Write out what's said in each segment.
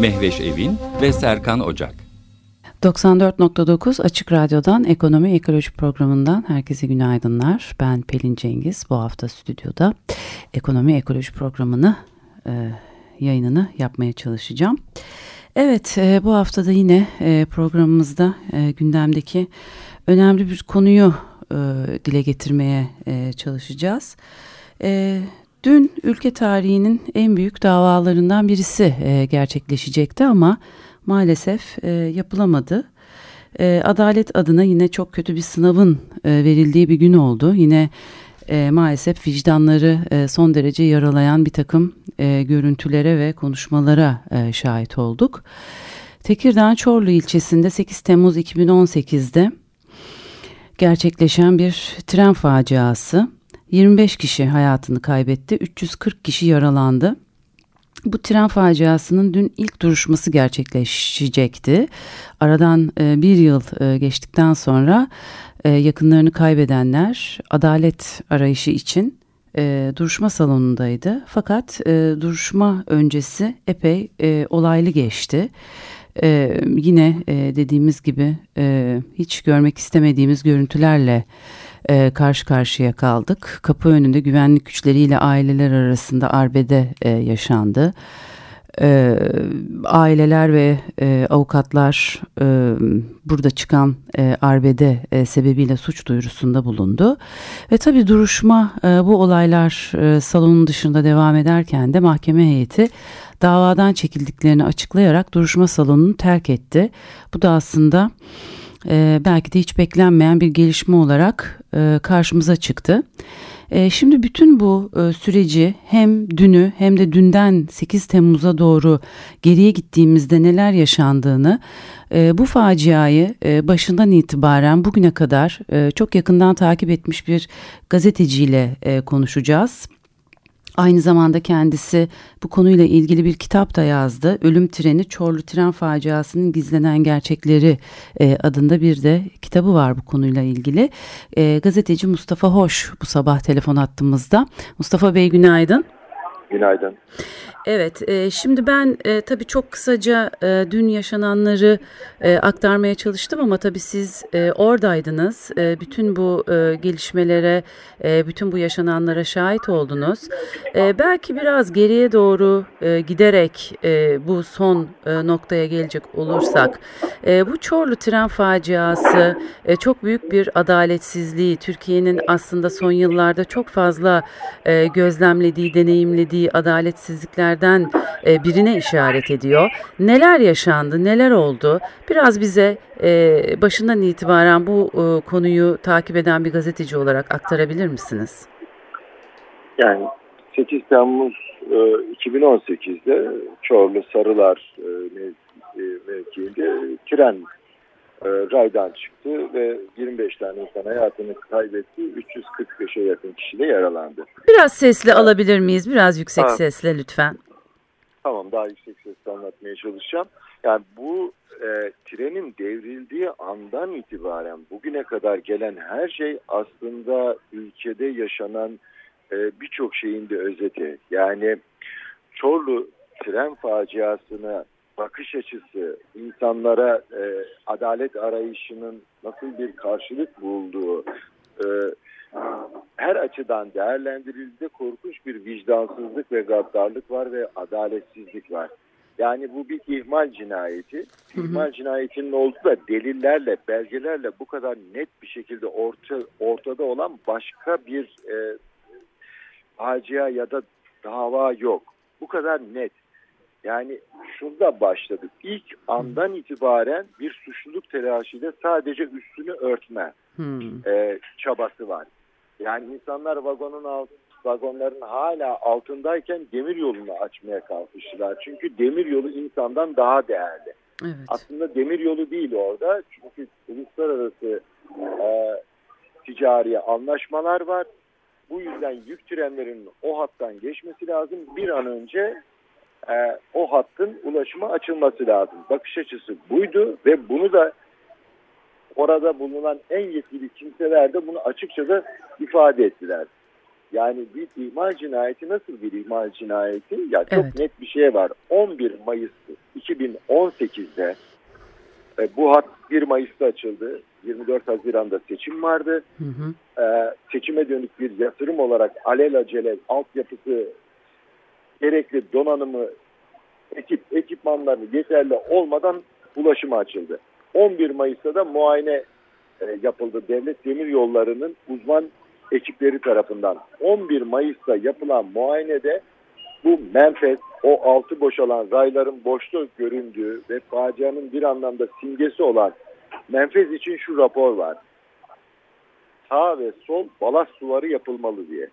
Mehveş Evin ve Serkan Ocak. 94.9 Açık Radyo'dan Ekonomi Ekoloji Programı'ndan herkese günaydınlar. Ben Pelin Cengiz. Bu hafta stüdyoda Ekonomi Ekoloji Programı'nı e, yayınını yapmaya çalışacağım. Evet e, bu haftada yine e, programımızda e, gündemdeki önemli bir konuyu e, dile getirmeye e, çalışacağız. E, Dün ülke tarihinin en büyük davalarından birisi e, gerçekleşecekti ama maalesef e, yapılamadı. E, adalet adına yine çok kötü bir sınavın e, verildiği bir gün oldu. Yine e, maalesef vicdanları e, son derece yaralayan bir takım e, görüntülere ve konuşmalara e, şahit olduk. Tekirdağ Çorlu ilçesinde 8 Temmuz 2018'de gerçekleşen bir tren faciası 25 kişi hayatını kaybetti, 340 kişi yaralandı. Bu tren faciasının dün ilk duruşması gerçekleşecekti. Aradan e, bir yıl e, geçtikten sonra e, yakınlarını kaybedenler adalet arayışı için duruşma salonundaydı. Fakat duruşma öncesi epey olaylı geçti. yine dediğimiz gibi hiç görmek istemediğimiz görüntülerle e, karşı karşıya kaldık. Kapı önünde güvenlik güçleriyle aileler arasında arbede e, yaşandı. E, aileler ve e, avukatlar e, burada çıkan e, arbede e, sebebiyle suç duyurusunda bulundu. Ve tabi duruşma e, bu olaylar e, salonun dışında devam ederken de mahkeme heyeti davadan çekildiklerini açıklayarak duruşma salonunu terk etti. Bu da aslında e, belki de hiç beklenmeyen bir gelişme olarak e, karşımıza çıktı. E, şimdi bütün bu e, süreci hem dünü hem de dünden 8 Temmuz'a doğru geriye gittiğimizde neler yaşandığını e, bu faciayı e, başından itibaren bugüne kadar e, çok yakından takip etmiş bir gazeteciyle e, konuşacağız. Aynı zamanda kendisi bu konuyla ilgili bir kitap da yazdı. Ölüm Treni Çorlu Tren Faciasının Gizlenen Gerçekleri e, adında bir de kitabı var bu konuyla ilgili. E, gazeteci Mustafa Hoş bu sabah telefon attığımızda. Mustafa Bey günaydın. Günaydın. Evet, e, şimdi ben e, tabii çok kısaca e, dün yaşananları e, aktarmaya çalıştım ama tabii siz e, oradaydınız. E, bütün bu e, gelişmelere, e, bütün bu yaşananlara şahit oldunuz. E, belki biraz geriye doğru e, giderek e, bu son e, noktaya gelecek olursak, e, bu Çorlu tren faciası e, çok büyük bir adaletsizliği, Türkiye'nin aslında son yıllarda çok fazla e, gözlemlediği, deneyimlediği adaletsizlikler olaylardan e, birine işaret ediyor. Neler yaşandı, neler oldu? Biraz bize e, başından itibaren bu e, konuyu takip eden bir gazeteci olarak aktarabilir misiniz? Yani 8 Temmuz 2018'de Çorlu Sarılar mevkiinde tren raydan çıktı ve 25 tane insan hayatını kaybetti. 345'e yakın kişi de yaralandı. Biraz sesli alabilir miyiz? Biraz yüksek ha. sesle lütfen. Tamam daha yüksek sesle anlatmaya çalışacağım. Yani bu e, trenin devrildiği andan itibaren bugüne kadar gelen her şey aslında ülkede yaşanan e, birçok şeyin de özeti. Yani Çorlu tren faciasına bakış açısı, insanlara e, adalet arayışının nasıl bir karşılık bulduğu, e, her açıdan değerlendirildiğinde korkunç bir vicdansızlık ve gaddarlık var ve adaletsizlik var. Yani bu bir ihmal cinayeti. İhmal cinayetinin olduğu da delillerle, belgelerle bu kadar net bir şekilde orta, ortada olan başka bir e, facia ya da dava yok. Bu kadar net. Yani şurada başladık. İlk andan itibaren bir suçluluk telaşıyla sadece üstünü örtme hmm. e, çabası var. Yani insanlar vagonun alt, vagonların hala altındayken demir yolunu açmaya kalkıştılar. Çünkü demir yolu insandan daha değerli. Evet. Aslında demir yolu değil orada. Çünkü uluslararası e, ticari anlaşmalar var. Bu yüzden yük trenlerinin o hattan geçmesi lazım. Bir an önce e, o hattın ulaşıma açılması lazım. Bakış açısı buydu ve bunu da orada bulunan en yetkili kimseler de bunu açıkça da ifade ettiler. Yani bir ihmal cinayeti nasıl bir ihmal cinayeti? Ya çok Evet. net bir şey var. 11 Mayıs 2018'de e, bu hat 1 Mayıs'ta açıldı. 24 Haziran'da seçim vardı. Hı hı. E, seçime dönük bir yatırım olarak alelacele altyapısı gerekli donanımı ekip ekipmanları yeterli olmadan ulaşıma açıldı. 11 Mayıs'ta da muayene e, yapıldı devlet demir yollarının uzman ekipleri tarafından. 11 Mayıs'ta yapılan muayenede bu menfez, o altı boşalan rayların boşluk göründüğü ve facianın bir anlamda simgesi olan menfez için şu rapor var. Sağ ve sol balast suları yapılmalı diye.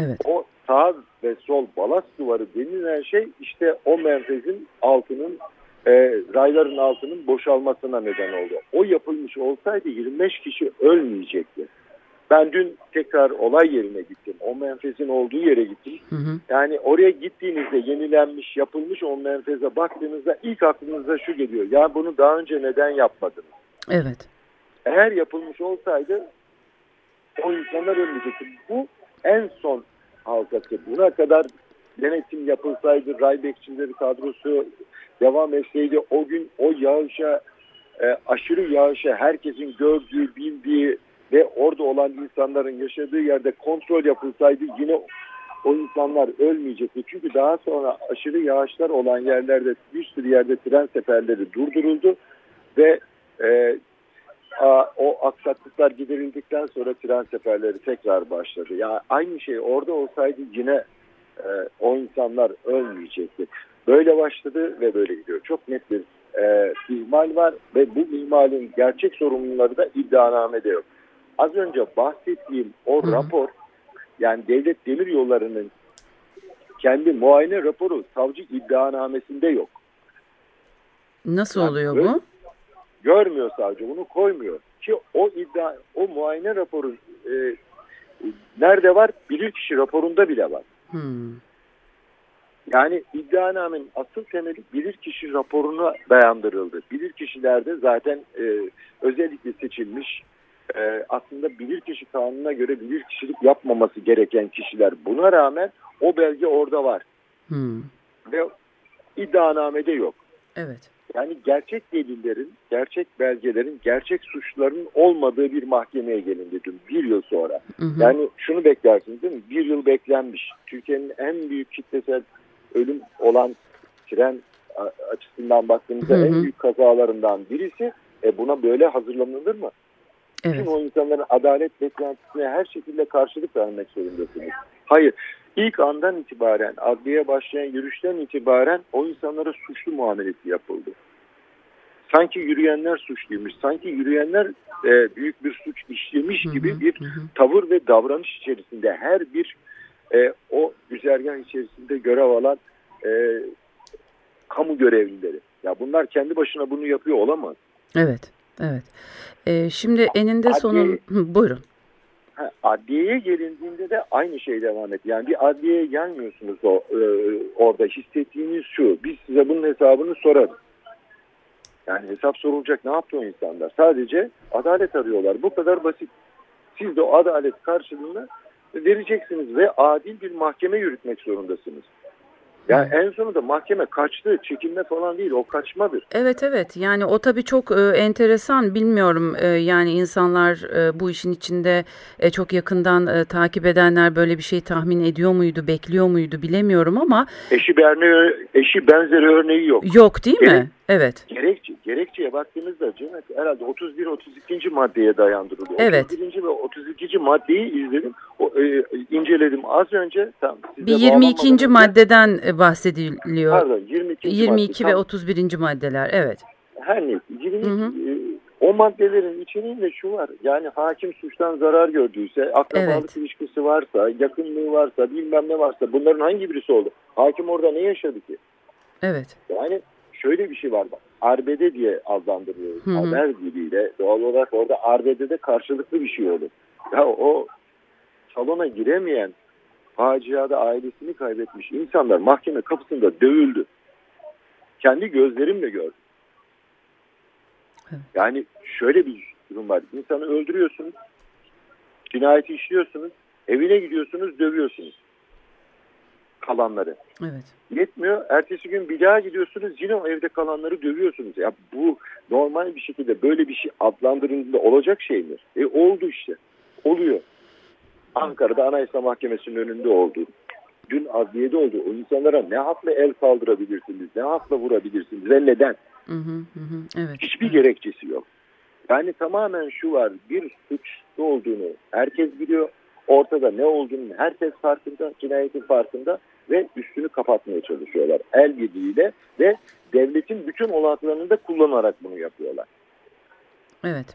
Evet. O sağ ve sol balast duvarı denilen şey işte o menfezin altının e, rayların altının boşalmasına neden oldu. O yapılmış olsaydı 25 kişi ölmeyecekti. Ben dün tekrar olay yerine gittim. O menfezin olduğu yere gittim. Hı hı. Yani oraya gittiğinizde yenilenmiş, yapılmış o menfeze baktığınızda ilk aklınıza şu geliyor. Ya bunu daha önce neden yapmadınız? Evet. Eğer yapılmış olsaydı o insanlar ölmeyecekti. Bu en son halkası. Buna kadar denetim yapılsaydı, ray bekçileri kadrosu devam etseydi o gün o yağışa, e, aşırı yağışa herkesin gördüğü, bildiği ve orada olan insanların yaşadığı yerde kontrol yapılsaydı yine o insanlar ölmeyecekti. Çünkü daha sonra aşırı yağışlar olan yerlerde bir sürü yerde tren seferleri durduruldu ve e, o aksaklıklar giderildikten sonra tren seferleri tekrar başladı. Ya aynı şey orada olsaydı yine e, o insanlar ölmeyecekti. Böyle başladı ve böyle gidiyor. Çok net bir e, ihmal var ve bu ihmalin gerçek sorumluları da iddianamede yok. Az önce bahsettiğim o Hı hı. rapor yani devlet demir yollarının kendi muayene raporu savcı iddianamesinde yok. Nasıl Yani oluyor böyle- bu? Görmüyor savcı bunu koymuyor ki o iddia o muayene raporu e, nerede var bilirkişi raporunda bile var. Hmm. Yani iddianamenin asıl temeli bilirkişi raporuna dayandırıldı. Bilirkişilerde zaten e, özellikle seçilmiş e, aslında bilirkişi kanununa göre bilirkişilik yapmaması gereken kişiler. Buna rağmen o belge orada var Hmm. ve iddianamede yok. Evet. Yani gerçek delillerin, gerçek belgelerin, gerçek suçların olmadığı bir mahkemeye gelindi dün bir yıl sonra. Hı hı. Yani şunu beklersiniz değil mi? Bir yıl beklenmiş. Türkiye'nin en büyük kitlesel ölüm olan tren açısından baktığımızda Hı hı. en büyük kazalarından birisi. E buna böyle hazırlanılır mı? evet. Bütün o insanların adalet beklentisine her şekilde karşılık vermek zorundasınız. Hayır. İlk andan itibaren, adliye başlayan yürüyüşten itibaren o insanlara suçlu muamelesi yapıldı. Sanki yürüyenler suçluymuş, sanki yürüyenler e, büyük bir suç işlemiş gibi bir tavır ve davranış içerisinde her bir e, o güzergah içerisinde görev alan e, kamu görevlileri. Ya bunlar kendi başına bunu yapıyor olamaz. Evet. Evet. Ee, şimdi eninde Adli- sonun... Buyurun. Ha, adliyeye gelindiğinde de aynı şey devam et. Yani bir adliyeye gelmiyorsunuz o e, orada hissettiğiniz şu. Biz size bunun hesabını sorarız. Yani hesap sorulacak ne yaptı o insanlar? Sadece adalet arıyorlar. Bu kadar basit. Siz de o adalet karşılığını vereceksiniz ve adil bir mahkeme yürütmek zorundasınız. Yani en sonunda mahkeme kaçtı, çekinme falan değil, o kaçmadır. Evet evet yani o tabii çok e, enteresan bilmiyorum e, yani insanlar e, bu işin içinde e, çok yakından e, takip edenler böyle bir şey tahmin ediyor muydu bekliyor muydu bilemiyorum ama Eşi, berne, eşi benzeri örneği yok. yok değil mi? Evet. Evet. Gerekçe, gerekçeye baktığınızda Cennet herhalde 31 32. maddeye dayandırılıyor. Evet. 31. ve 32. maddeyi izledim. O, e, inceledim az önce. Size Bir 22. bağlanmadan önce- maddeden e, bahsediliyor. Pardon 22. 22 madde. ve Tam- 31. maddeler evet. Her neyse. 22, Hı hı. e, o maddelerin içeriğinde şu var. Yani hakim suçtan zarar gördüyse, akrabalık Evet. ilişkisi varsa, yakınlığı varsa, bilmem ne varsa bunların hangi birisi oldu? Hakim orada ne yaşadı ki? Evet. Yani şöyle bir şey var. Bak, arbede diye adlandırıyoruz. Hı hı. Haber diliyle. Doğal olarak orada arbedede karşılıklı bir şey olur. Ya o salona giremeyen faciada ailesini kaybetmiş insanlar mahkeme kapısında dövüldü. Kendi gözlerimle gördüm. Yani şöyle bir durum var. İnsanı öldürüyorsunuz, cinayeti işliyorsunuz, evine gidiyorsunuz, dövüyorsunuz kalanları. Evet. Yetmiyor. Ertesi gün bir daha gidiyorsunuz yine o evde kalanları dövüyorsunuz. Ya bu normal bir şekilde böyle bir şey adlandırıldığında olacak şey mi? E oldu işte. Oluyor. Ankara'da Anayasa Mahkemesi'nin önünde oldu. Dün adliyede oldu. O insanlara ne hakla el kaldırabilirsiniz, ne hakla vurabilirsiniz ve neden? Hı hı hı. Evet. Hiçbir evet. gerekçesi yok. Yani tamamen şu var. Bir suçlu olduğunu herkes biliyor. Ortada ne olduğunu herkes farkında. Cinayetin farkında ve üstünü kapatmaya çalışıyorlar. El birliğiyle ve devletin bütün olanaklarını da kullanarak bunu yapıyorlar. Evet.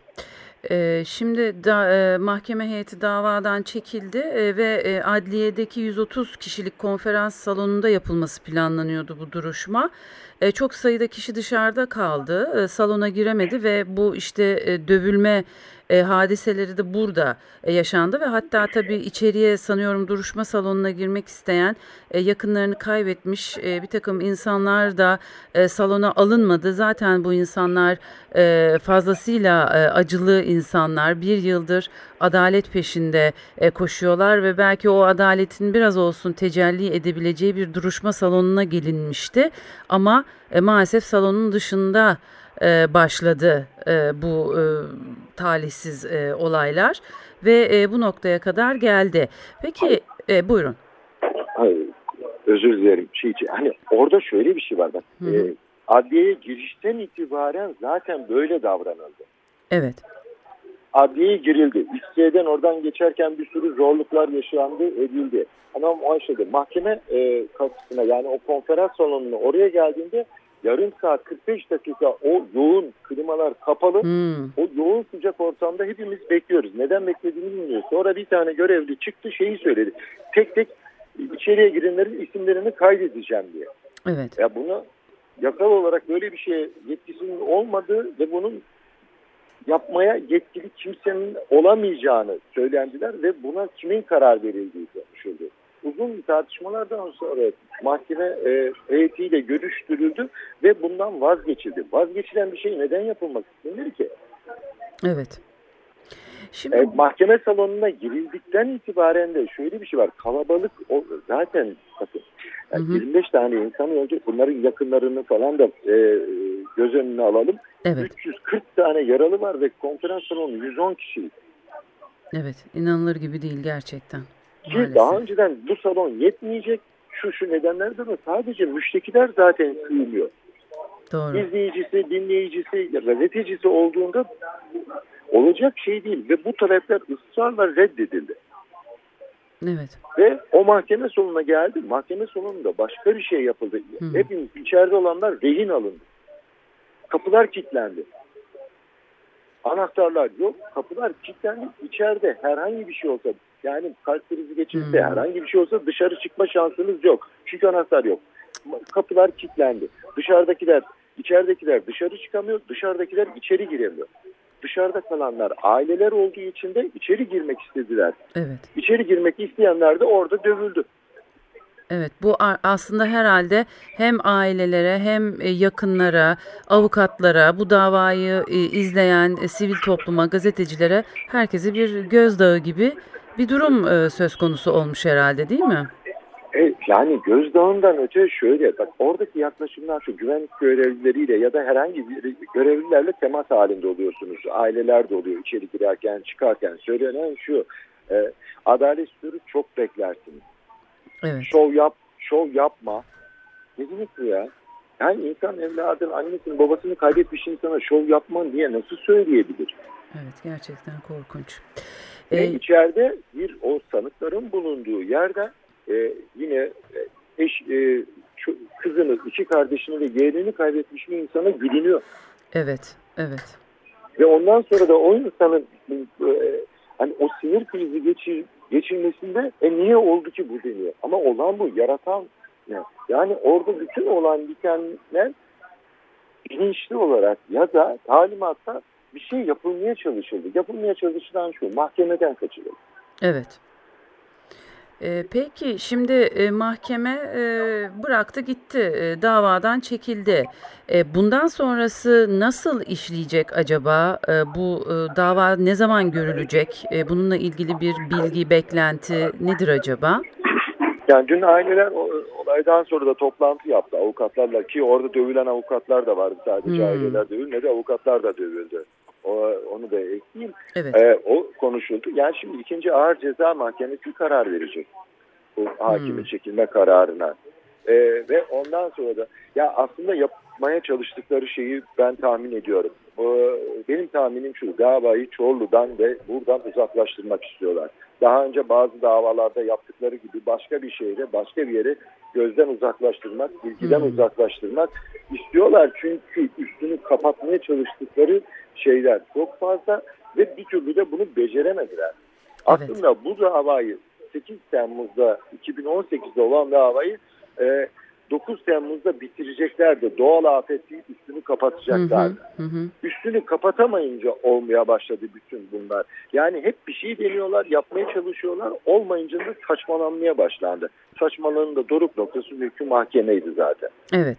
Ee, şimdi da, e, mahkeme heyeti davadan çekildi e, ve e, adliyedeki 130 kişilik konferans salonunda yapılması planlanıyordu bu duruşma. Çok sayıda kişi dışarıda kaldı, salona giremedi ve bu işte dövülme e, hadiseleri de burada e, yaşandı ve hatta tabii içeriye sanıyorum duruşma salonuna girmek isteyen e, yakınlarını kaybetmiş e, bir takım insanlar da e, salona alınmadı. Zaten bu insanlar e, fazlasıyla e, acılı insanlar bir yıldır adalet peşinde e, koşuyorlar ve belki o adaletin biraz olsun tecelli edebileceği bir duruşma salonuna gelinmişti ama e, maalesef salonun dışında e, başladı e, bu e, talihsiz e, olaylar ve e, bu noktaya kadar geldi. Peki e, buyurun. Hayır, özür dilerim. Şey, için, hani orada şöyle bir şey var. Bak, Hı hı. e, adliyeye girişten itibaren zaten böyle davranıldı. Evet. adliyeye girildi. İstiyeden oradan geçerken bir sürü zorluklar yaşandı, edildi. Ama o aşağıda mahkeme e, kapısına yani o konferans salonuna oraya geldiğinde yarım saat 45 dakika o yoğun klimalar kapalı. Hmm. O yoğun sıcak ortamda hepimiz bekliyoruz. Neden beklediğini bilmiyoruz. Sonra bir tane görevli çıktı şeyi söyledi. Tek tek içeriye girenlerin isimlerini kaydedeceğim diye. Evet. Ya bunu yasal olarak böyle bir şeye yetkisinin olmadığı ve bunun yapmaya yetkili kimsenin olamayacağını söylendiler ve buna kimin karar verildiği konuşuldu. Uzun tartışmalardan sonra mahkeme e, heyetiyle görüştürüldü ve bundan vazgeçildi. Vazgeçilen bir şey neden yapılmak istenir ki? Evet. Şimdi E, mahkeme salonuna girildikten itibaren de şöyle bir şey var. Kalabalık o, zaten bakın yani Hı hı. 25 tane insan öldü. Bunların yakınlarını falan da e, göz önüne alalım. evet. 340 tane yaralı var ve konferans salonu 110 kişi. Evet. inanılır gibi değil gerçekten. Ki Maalesef. daha önceden bu salon yetmeyecek. Şu şu nedenlerden de sadece müştekiler zaten sığmıyor. Doğru. İzleyicisi, dinleyicisi, gazetecisi olduğunda olacak şey değil. Ve bu talepler ısrarla reddedildi. Evet. Ve o mahkeme sonuna geldi. Mahkeme sonunda başka bir şey yapıldı. Hı. Hepimiz içeride olanlar rehin alındı. Kapılar kilitlendi. Anahtarlar yok. Kapılar kilitlendi. İçeride herhangi bir şey olsa yani kalp krizi geçirse Hı. herhangi bir şey olsa dışarı çıkma şansınız yok. Çünkü anahtar yok. Kapılar kilitlendi. Dışarıdakiler, içeridekiler dışarı çıkamıyor. Dışarıdakiler içeri giremiyor. Dışarıda kalanlar aileler olduğu için de içeri girmek istediler. Evet. İçeri girmek isteyenler de orada dövüldü. Evet bu aslında herhalde hem ailelere hem e, yakınlara, avukatlara, bu davayı e, izleyen e, sivil topluma, gazetecilere herkese bir gözdağı gibi bir durum e, söz konusu olmuş herhalde değil mi? E, yani gözdağından öte şöyle bak oradaki yaklaşımlar şu güvenlik görevlileriyle ya da herhangi bir görevlilerle temas halinde oluyorsunuz. Aileler de oluyor içeri girerken çıkarken söylenen şu e, adalet sürü çok beklersiniz. Evet. Şov yap, şov yapma. Ne demek bu ya? Yani insan evladın annesini babasını kaybetmiş insana şov yapma diye nasıl söyleyebilir? Evet gerçekten korkunç. Ve Ee, içeride bir o sanıkların bulunduğu yerde e, yine e, eş, e, kızını, iki kardeşini ve yeğenini kaybetmiş bir insana gülünüyor. evet, evet. Ve ondan sonra da o insanın e, hani o sinir krizi geçir, geçirmesinde e niye oldu ki bu deniyor. Ama olan bu, yaratan ne? Yani orada bütün olan bitenler bilinçli olarak ya da talimatta bir şey yapılmaya çalışıldı. Yapılmaya çalışılan şu mahkemeden kaçırıldı. Evet. E, peki şimdi e, mahkeme e, bıraktı gitti e, davadan çekildi. E, bundan sonrası nasıl işleyecek acaba? E, bu e, dava ne zaman görülecek? E, bununla ilgili bir bilgi beklenti nedir acaba? Yani dün aileler olaydan sonra da toplantı yaptı avukatlarla ki orada dövülen avukatlar da vardı sadece hmm. aileler dövülmedi avukatlar da dövüldü. O, onu da ekleyeyim. Evet. Ee, o konuşuldu. Yani şimdi ikinci ağır ceza mahkemesi karar verecek. Bu hakimin hmm. çekilme kararına. Ee, ve ondan sonra da ya aslında yapmaya çalıştıkları şeyi ben tahmin ediyorum. Ee, benim tahminim şu davayı Çorlu'dan ve buradan uzaklaştırmak istiyorlar. Daha önce bazı davalarda yaptıkları gibi başka bir şehre, başka bir yere gözden uzaklaştırmak, bilgiden hmm. uzaklaştırmak istiyorlar. Çünkü üstünü kapatmaya çalıştıkları şeyler çok fazla ve bir türlü de bunu beceremediler. Evet. Aslında bu davayı 8 Temmuz'da 2018'de olan davayı e, 9 Temmuz'da bitireceklerdi. Doğal afeti üstünü kapatacaklardı. Hı hı, hı. Üstünü kapatamayınca olmaya başladı bütün bunlar. Yani hep bir şey deniyorlar, yapmaya çalışıyorlar. Olmayınca da saçmalanmaya başlandı. Saçmalığın da doruk noktası mülkü mahkemeydi zaten. Evet.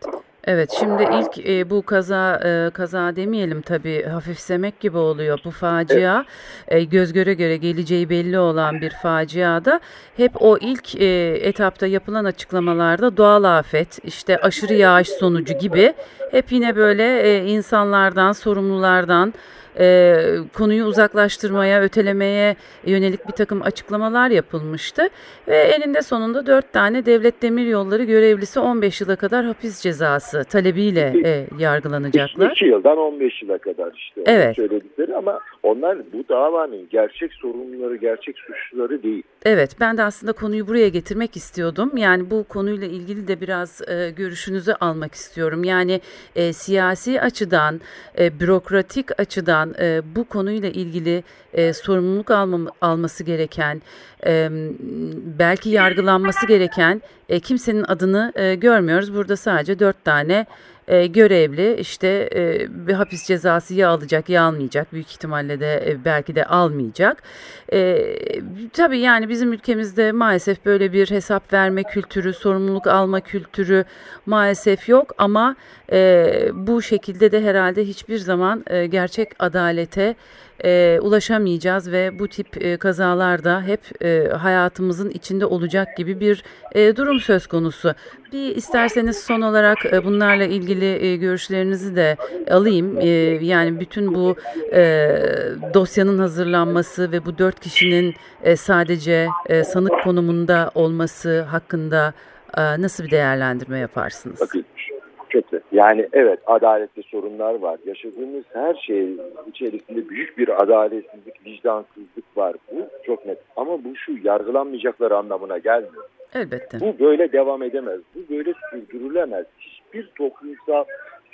Evet şimdi ilk e, bu kaza e, kaza demeyelim tabii hafifsemek gibi oluyor bu facia evet. e, göz göre göre geleceği belli olan bir faciada hep o ilk e, etapta yapılan açıklamalarda doğal afet işte aşırı yağış sonucu gibi hep yine böyle e, insanlardan sorumlulardan e, konuyu uzaklaştırmaya, ötelemeye yönelik bir takım açıklamalar yapılmıştı. Ve eninde sonunda dört tane devlet demir yolları görevlisi 15 yıla kadar hapis cezası talebiyle e, yargılanacaklar. 2 yıldan 15 yıla kadar işte evet. söyledikleri ama onlar bu davanın gerçek sorumluları, gerçek suçluları değil. Evet ben de aslında konuyu buraya getirmek istiyordum. Yani bu konuyla ilgili de biraz e, görüşünüzü almak istiyorum. Yani e, siyasi açıdan, e, bürokratik açıdan e, bu konuyla ilgili e, sorumluluk alma, alması gereken, e, belki yargılanması gereken e, kimsenin adını e, görmüyoruz. Burada sadece dört tane e, görevli işte e, bir hapis cezası ya alacak ya almayacak büyük ihtimalle de e, belki de almayacak. E, tabii yani bizim ülkemizde maalesef böyle bir hesap verme kültürü, sorumluluk alma kültürü maalesef yok ama e, bu şekilde de herhalde hiçbir zaman e, gerçek adalete e, ulaşamayacağız ve bu tip e, kazalarda hep e, hayatımızın içinde olacak gibi bir e, durum söz konusu. Bir isterseniz son olarak e, bunlarla ilgili e, görüşlerinizi de alayım. E, yani bütün bu e, dosyanın hazırlanması ve bu dört kişinin e, sadece e, sanık konumunda olması hakkında e, nasıl bir değerlendirme yaparsınız? Bakın kötü. Yani evet adalette sorunlar var. Yaşadığımız her şey içerisinde büyük bir adaletsizlik, vicdansızlık var. Bu çok net. Ama bu şu yargılanmayacaklar anlamına gelmiyor. Elbette. Bu böyle devam edemez. Bu böyle sürdürülemez. Hiçbir toplumsal,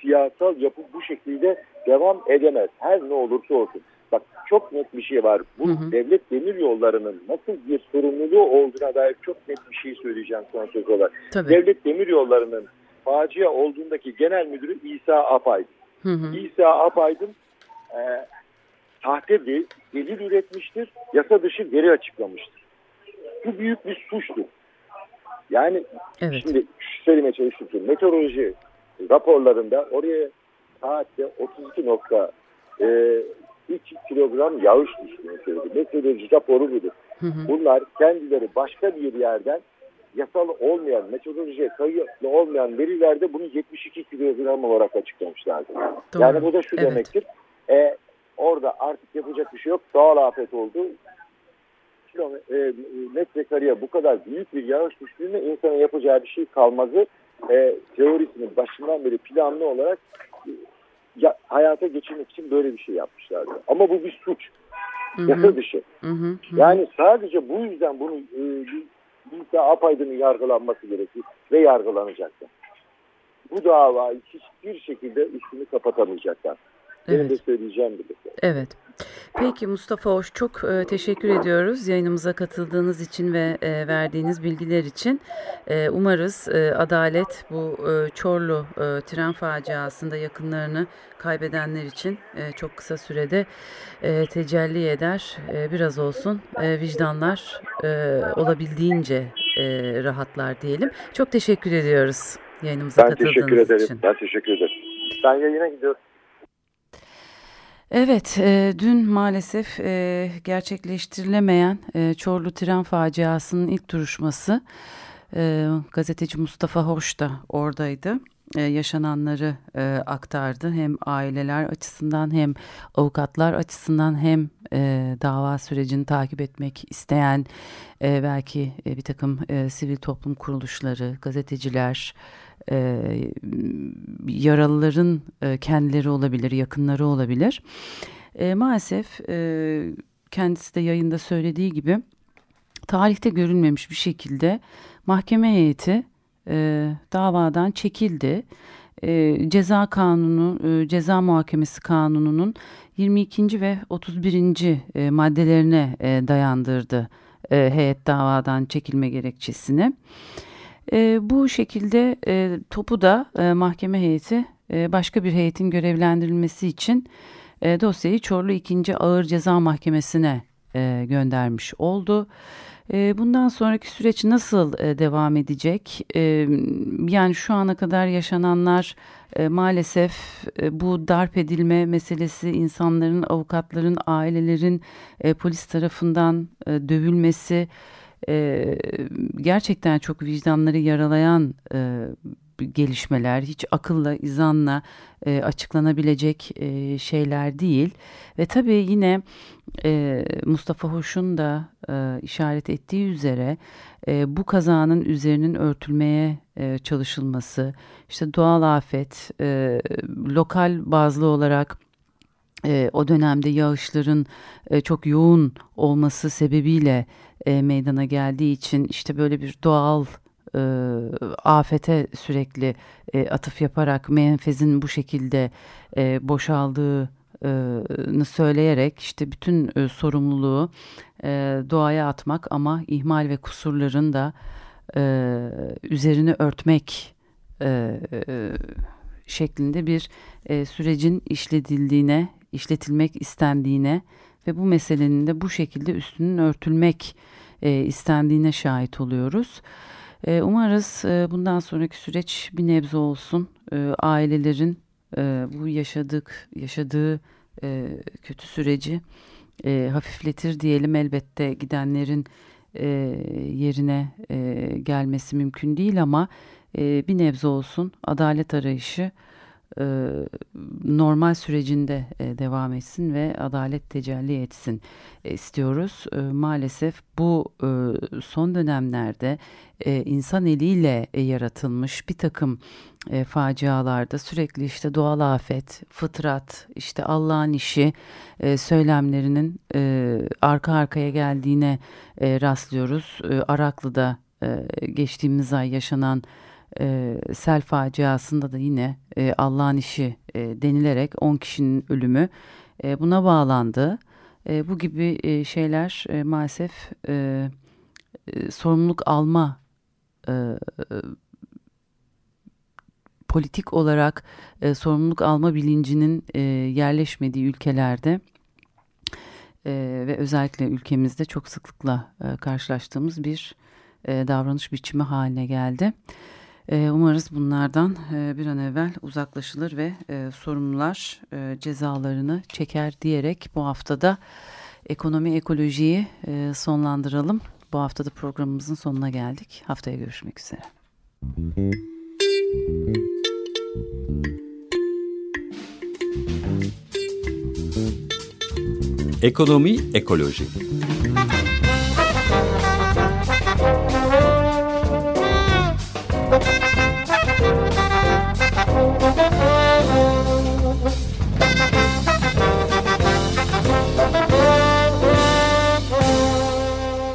siyasal yapı bu şekilde devam edemez. Her ne olursa olsun. Bak çok net bir şey var. Bu hı hı. devlet demir yollarının nasıl bir sorumluluğu olduğuna dair çok net bir şey söyleyeceğim son söz olarak. Tabii. Devlet demir yollarının facia olduğundaki genel müdürü İsa Apaydın. Hı hı. İsa Apaydın e, sahte bir delil üretmiştir, yasa dışı veri açıklamıştır. Bu büyük bir suçtur. Yani evet. şimdi söylemeye çalıştım. Meteoroloji raporlarında oraya saatte 32.3 e, kilogram yağış düştüğünü söyledi. Meteoroloji raporu budur. Hı hı. Bunlar kendileri başka bir yerden yasal olmayan, metodolojiye kayıtlı olmayan verilerde bunu 72 kilogram olarak açıklamışlardı. Doğru. Yani bu da şu evet. demektir. E, orada artık yapacak bir şey yok. Doğal afet oldu. Kilometre, e, metrekareye bu kadar büyük bir yağış düştüğünde insanın yapacağı bir şey kalmazı e, teorisinin başından beri planlı olarak e, ya, hayata geçirmek için böyle bir şey yapmışlardı. Ama bu bir suç. Yasa dışı. Hı hı. Yani sadece bu yüzden bunu e, İsa Apaydın'ın yargılanması gerekir ve yargılanacaktır. Bu davayı hiçbir şekilde üstünü kapatamayacaklar. Benim evet. de söyleyeceğim gibi. Evet. Peki Mustafa Hoş çok e, teşekkür ediyoruz yayınımıza katıldığınız için ve e, verdiğiniz bilgiler için. E, umarız e, adalet bu e, Çorlu e, tren faciasında yakınlarını kaybedenler için e, çok kısa sürede e, tecelli eder. E, biraz olsun e, vicdanlar e, olabildiğince e, rahatlar diyelim. Çok teşekkür ediyoruz yayınımıza ben katıldığınız teşekkür ederim. için. Ben teşekkür ederim. Ben yayına gidiyorum. Evet, e, dün maalesef e, gerçekleştirilemeyen e, Çorlu tren faciasının ilk duruşması e, gazeteci Mustafa Hoş da oradaydı. E, yaşananları e, aktardı hem aileler açısından hem avukatlar açısından hem e, dava sürecini takip etmek isteyen e, belki e, bir takım e, sivil toplum kuruluşları, gazeteciler, e, yaralıların e, kendileri olabilir, yakınları olabilir. E, maalesef e, kendisi de yayında söylediği gibi tarihte görülmemiş bir şekilde mahkeme heyeti e, davadan çekildi. E, ceza kanunu, e, ceza muhakemesi kanununun 22. ve 31. E, maddelerine e, dayandırdı e, heyet davadan çekilme gerekçesini. Bu şekilde e, topu da e, mahkeme heyeti e, başka bir heyetin görevlendirilmesi için e, dosyayı Çorlu 2. Ağır Ceza Mahkemesi'ne e, göndermiş oldu. E, bundan sonraki süreç nasıl e, devam edecek? E, yani şu ana kadar yaşananlar e, maalesef e, bu darp edilme meselesi insanların, avukatların, ailelerin e, polis tarafından e, dövülmesi e, gerçekten çok vicdanları yaralayan e, gelişmeler hiç akılla izanla e, açıklanabilecek e, şeyler değil. Ve tabii yine e, Mustafa Hoş'un da e, işaret ettiği üzere e, bu kazanın üzerinin örtülmeye e, çalışılması işte doğal afet e, lokal bazlı olarak e, o dönemde yağışların e, çok yoğun olması sebebiyle e, meydana geldiği için işte böyle bir doğal e, afete sürekli e, atıf yaparak menfezin bu şekilde e, boşaldığını söyleyerek işte bütün e, sorumluluğu e, doğaya atmak ama ihmal ve kusurların da e, üzerini örtmek e, şeklinde bir sürecin işledildiğine, işletilmek istendiğine ve bu meselenin de bu şekilde üstünün örtülmek e, istendiğine şahit oluyoruz. E, umarız e, bundan sonraki süreç bir nebze olsun. E, ailelerin e, bu yaşadık yaşadığı e, kötü süreci e, hafifletir diyelim. Elbette gidenlerin e, yerine e, gelmesi mümkün değil ama e, bir nebze olsun adalet arayışı e, normal sürecinde e, devam etsin ve adalet tecelli etsin e, istiyoruz. E, maalesef bu e, son dönemlerde e, insan eliyle e, yaratılmış bir takım e, facialarda sürekli işte doğal afet, fıtrat, işte Allah'ın işi e, söylemlerinin e, arka arkaya geldiğine e, rastlıyoruz. E, Araklı'da e, geçtiğimiz ay yaşanan e, sel faciasında da yine e, Allah'ın işi e, denilerek 10 kişinin ölümü e, buna bağlandı. E, bu gibi e, şeyler e, maalesef e, e, sorumluluk alma e, politik olarak e, sorumluluk alma bilincinin e, yerleşmediği ülkelerde e, ve özellikle ülkemizde çok sıklıkla e, karşılaştığımız bir e, davranış biçimi haline geldi. E, umarız bunlardan e, bir an evvel uzaklaşılır ve e, sorumlular e, cezalarını çeker diyerek bu haftada ekonomi ekolojiyi sonlandıralım. Bu haftada programımızın sonuna geldik. Haftaya görüşmek üzere. Ekonomi ekoloji.